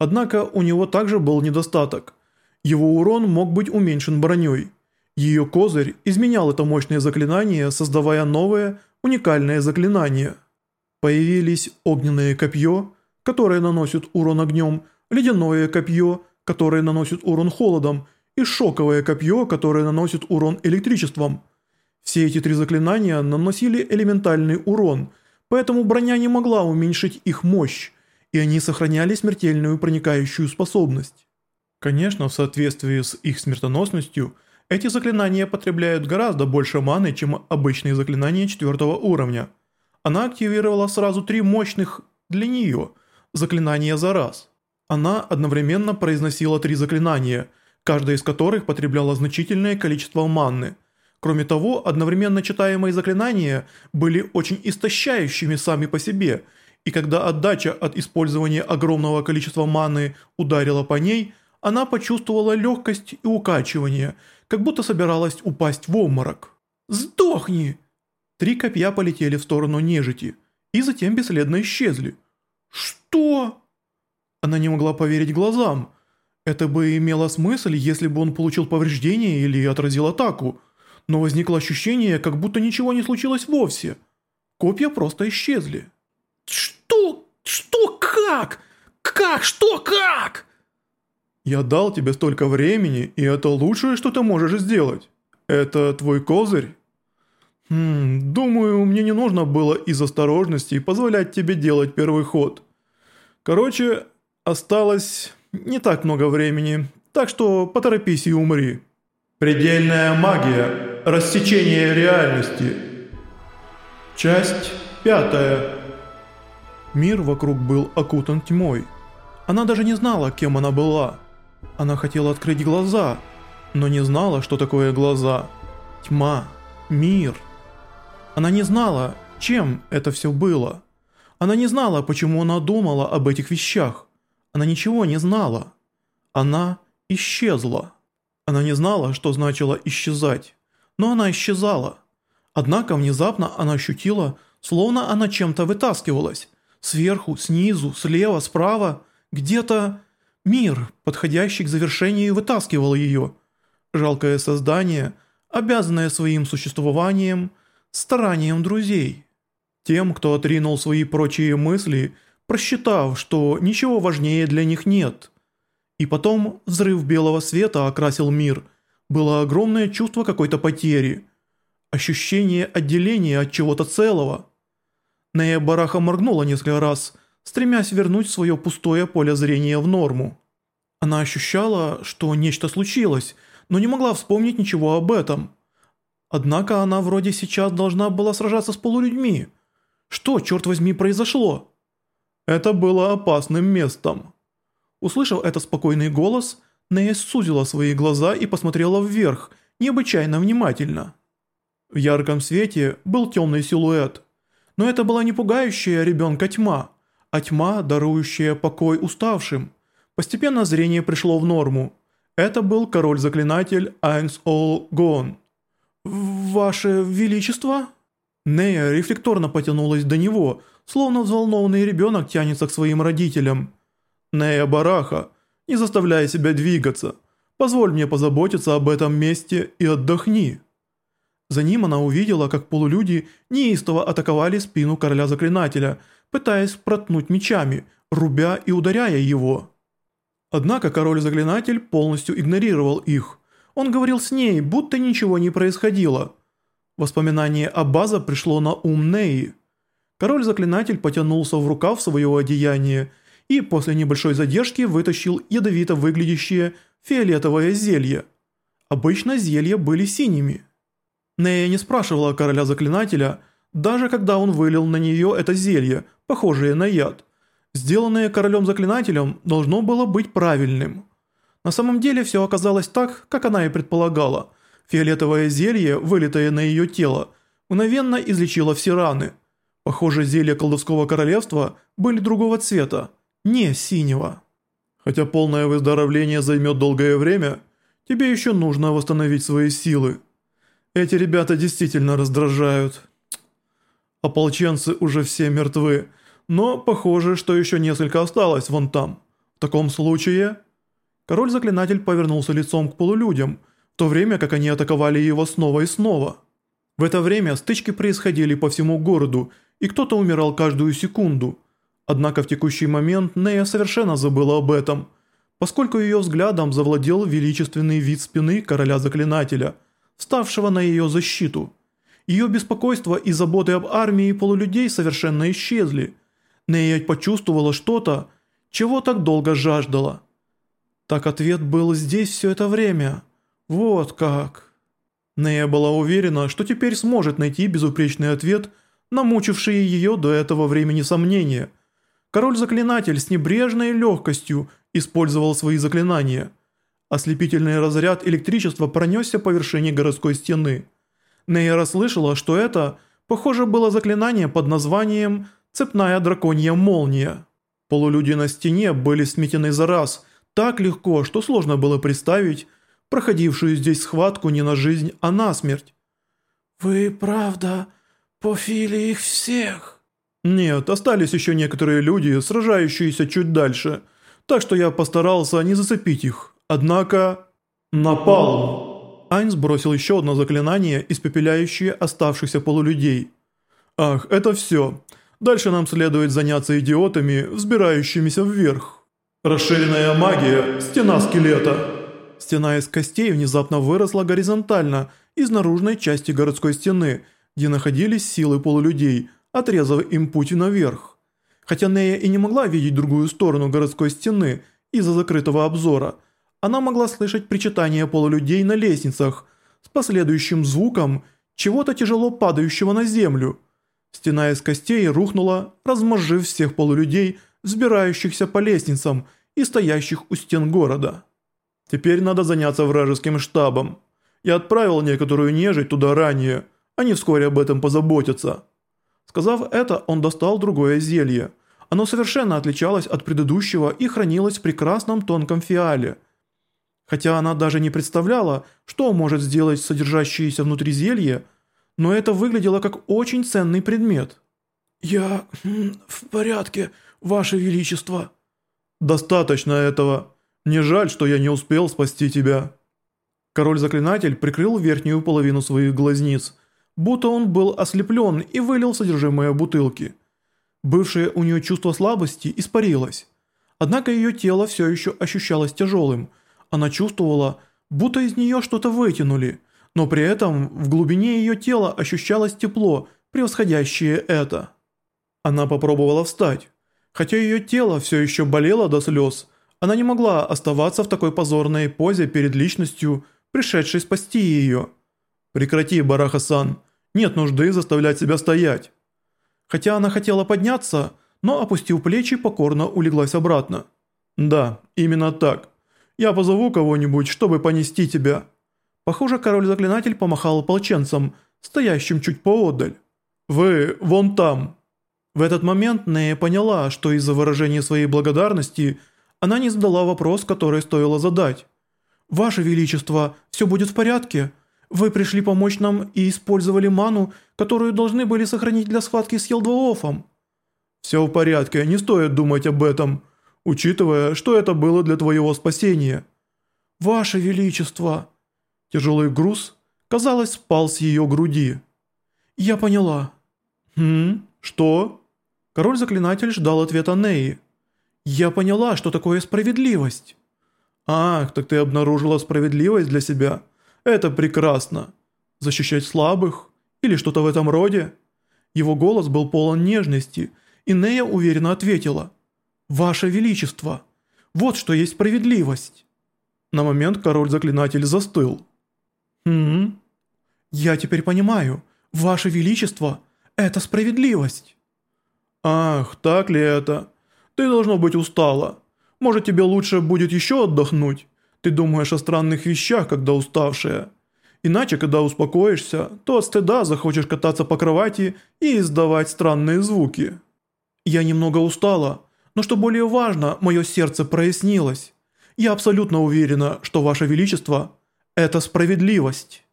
Однако у него также был недостаток. Его урон мог быть уменьшен броней. Ее козырь изменял это мощное заклинание, создавая новое, уникальное заклинание. Появились огненное копье, которое наносит урон огнем, ледяное копье, которое наносит урон холодом, и шоковое копье, которое наносит урон электричеством. Все эти три заклинания наносили элементальный урон, поэтому броня не могла уменьшить их мощь, и они сохраняли смертельную проникающую способность. Конечно, в соответствии с их смертоносностью, эти заклинания потребляют гораздо больше маны, чем обычные заклинания четвертого уровня. Она активировала сразу три мощных для нее заклинания за раз. Она одновременно произносила три заклинания, каждое из которых потребляло значительное количество маны. Кроме того, одновременно читаемые заклинания были очень истощающими сами по себе – и когда отдача от использования огромного количества маны ударила по ней, она почувствовала легкость и укачивание, как будто собиралась упасть в обморок. «Сдохни!» Три копья полетели в сторону нежити и затем бесследно исчезли. «Что?» Она не могла поверить глазам. Это бы имело смысл, если бы он получил повреждение или отразил атаку, но возникло ощущение, как будто ничего не случилось вовсе. Копья просто исчезли. «Что? Что? Как? Как? Что? Как?» «Я дал тебе столько времени, и это лучшее, что ты можешь сделать. Это твой козырь?» «Хм, думаю, мне не нужно было из осторожности позволять тебе делать первый ход. Короче, осталось не так много времени, так что поторопись и умри». «Предельная магия. Рассечение реальности». Часть пятая. Мир вокруг был окутан тьмой. Она даже не знала, кем она была. Она хотела открыть глаза, но не знала, что такое глаза. Тьма, мир. Она не знала, чем это все было. Она не знала, почему она думала об этих вещах. Она ничего не знала. Она исчезла. Она не знала, что значило исчезать. Но она исчезала. Однако внезапно она ощутила, словно она чем-то вытаскивалась, Сверху, снизу, слева, справа, где-то мир, подходящий к завершению, вытаскивал ее. Жалкое создание, обязанное своим существованием, старанием друзей. Тем, кто отринул свои прочие мысли, просчитав, что ничего важнее для них нет. И потом взрыв белого света окрасил мир. Было огромное чувство какой-то потери. Ощущение отделения от чего-то целого – Нея Бараха моргнула несколько раз, стремясь вернуть свое пустое поле зрения в норму. Она ощущала, что нечто случилось, но не могла вспомнить ничего об этом. Однако она вроде сейчас должна была сражаться с полулюдьми. Что, черт возьми, произошло? Это было опасным местом. Услышав этот спокойный голос, Нея сузила свои глаза и посмотрела вверх, необычайно внимательно. В ярком свете был темный силуэт – но это была не пугающая ребенка тьма, а тьма, дарующая покой уставшим. Постепенно зрение пришло в норму. Это был король-заклинатель Айнс Ол Гон. «Ваше Величество?» Нея рефлекторно потянулась до него, словно взволнованный ребенок тянется к своим родителям. «Нея Бараха, не заставляй себя двигаться. Позволь мне позаботиться об этом месте и отдохни». За ним она увидела, как полулюди неистово атаковали спину короля-заклинателя, пытаясь проткнуть мечами, рубя и ударяя его. Однако король-заклинатель полностью игнорировал их. Он говорил с ней, будто ничего не происходило. Воспоминание Аббаза пришло на ум Неи. Король-заклинатель потянулся в рукав своего одеяния и после небольшой задержки вытащил ядовито выглядящее фиолетовое зелье. Обычно зелья были синими. Нея не спрашивала короля заклинателя, даже когда он вылил на нее это зелье, похожее на яд. Сделанное королем заклинателем должно было быть правильным. На самом деле все оказалось так, как она и предполагала. Фиолетовое зелье, вылитое на ее тело, мгновенно излечило все раны. Похоже, зелья колдовского королевства были другого цвета, не синего. Хотя полное выздоровление займет долгое время, тебе еще нужно восстановить свои силы. Эти ребята действительно раздражают. Ополченцы уже все мертвы, но похоже, что еще несколько осталось вон там. таком случае...» Король-заклинатель повернулся лицом к полулюдям, в то время как они атаковали его снова и снова. В это время стычки происходили по всему городу, и кто-то умирал каждую секунду. Однако в текущий момент Нея совершенно забыла об этом, поскольку ее взглядом завладел величественный вид спины короля-заклинателя, ставшего на ее защиту. Ее беспокойство и заботы об армии полулюдей совершенно исчезли. Нея почувствовала что-то, чего так долго жаждала. Так ответ был здесь все это время. Вот как... Нея была уверена, что теперь сможет найти безупречный ответ на мучившие ее до этого времени сомнения. Король-заклинатель с небрежной легкостью использовал свои заклинания. Ослепительный разряд электричества пронесся по вершине городской стены. Нея расслышала, что это, похоже, было заклинание под названием «Цепная драконья молния». Полулюди на стене были сметены за раз, так легко, что сложно было представить, проходившую здесь схватку не на жизнь, а на смерть. «Вы, правда, пофили их всех?» «Нет, остались еще некоторые люди, сражающиеся чуть дальше, так что я постарался не зацепить их. Однако...» «Напал!» Айнс бросил еще одно заклинание, испепеляющее оставшихся полулюдей. «Ах, это все. Дальше нам следует заняться идиотами, взбирающимися вверх». «Расширенная магия, стена скелета». Стена из костей внезапно выросла горизонтально из наружной части городской стены, где находились силы полулюдей, отрезав им путь наверх. Хотя Нея и не могла видеть другую сторону городской стены из-за закрытого обзора, она могла слышать причитания полулюдей на лестницах с последующим звуком чего-то тяжело падающего на землю. Стена из костей рухнула, размозжив всех полулюдей, взбирающихся по лестницам и стоящих у стен города. Теперь надо заняться вражеским штабом. Я отправил некоторую нежить туда ранее, они вскоре об этом позаботятся». Сказав это, он достал другое зелье. Оно совершенно отличалось от предыдущего и хранилось в прекрасном тонком фиале. Хотя она даже не представляла, что может сделать содержащееся внутри зелье, но это выглядело как очень ценный предмет. «Я в порядке, Ваше Величество». «Достаточно этого. Не жаль, что я не успел спасти тебя». Король-заклинатель прикрыл верхнюю половину своих глазниц, будто он был ослеплен и вылил содержимое бутылки. Бывшее у нее чувство слабости испарилось. Однако ее тело все еще ощущалось тяжелым. Она чувствовала, будто из нее что-то вытянули, но при этом в глубине ее тела ощущалось тепло, превосходящее это. Она попробовала встать. Хотя ее тело все еще болело до слез, она не могла оставаться в такой позорной позе перед личностью, пришедшей спасти ее. «Прекрати, Бараха-сан, нет нужды заставлять себя стоять». Хотя она хотела подняться, но, опустив плечи, покорно улеглась обратно. «Да, именно так. Я позову кого-нибудь, чтобы понести тебя». Похоже, король-заклинатель помахал ополченцам, стоящим чуть поодаль. «Вы вон там». В этот момент Нея поняла, что из-за выражения своей благодарности – она не задала вопрос, который стоило задать. «Ваше Величество, все будет в порядке? Вы пришли помочь нам и использовали ману, которую должны были сохранить для схватки с Елдвоофом». «Все в порядке, не стоит думать об этом, учитывая, что это было для твоего спасения». «Ваше Величество!» Тяжелый груз, казалось, спал с ее груди. «Я поняла». «Хм, что?» Король-заклинатель ждал ответа Неи. «Я поняла, что такое справедливость». «Ах, так ты обнаружила справедливость для себя? Это прекрасно. Защищать слабых? Или что-то в этом роде?» Его голос был полон нежности, и Нея уверенно ответила. «Ваше Величество, вот что есть справедливость». На момент король-заклинатель застыл. «Хм, я теперь понимаю, Ваше Величество, это справедливость». «Ах, так ли это?» Ты должно быть устала. Может тебе лучше будет еще отдохнуть? Ты думаешь о странных вещах, когда уставшая. Иначе, когда успокоишься, то от стыда захочешь кататься по кровати и издавать странные звуки. Я немного устала, но что более важно, мое сердце прояснилось. Я абсолютно уверена, что Ваше Величество – это справедливость».